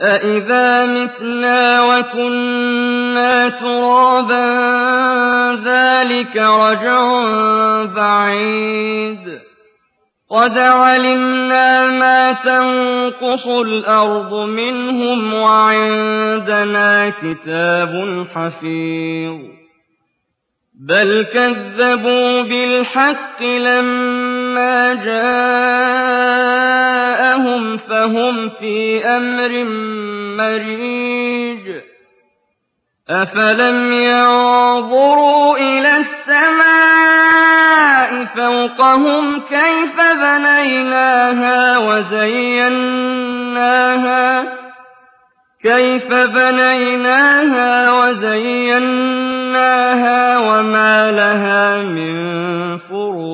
أَإِذَا مِتْنَا وَكُنَّا تُرَابًا ذَلِكَ رَجْعٌ بَعِيدٌ قَدْ عَلِمْنَا مَا تَنقُصُ الْأَرْضُ مِنْهُمْ وَعِندَنَا كِتَابٌ حَفِيظٌ بَلْ كَذَّبُوا بِالْحَقِّ لَمَّا جَاءَهُمْ فَهُمْ فِي أَمْرٍ مَّرِيجٍ. أَفَلَمْ يَنظُرُوا إِلَى السَّمَاءِ فَوْقَهُمْ كَيْفَ بَنَيْنَاهَا وَزَيَّنَّاهَا؟ كَيْفَ بَنَيْنَاهَا وَزَيَّنَّاهَا وَمَا لَهَا مِن فُرُوجٍ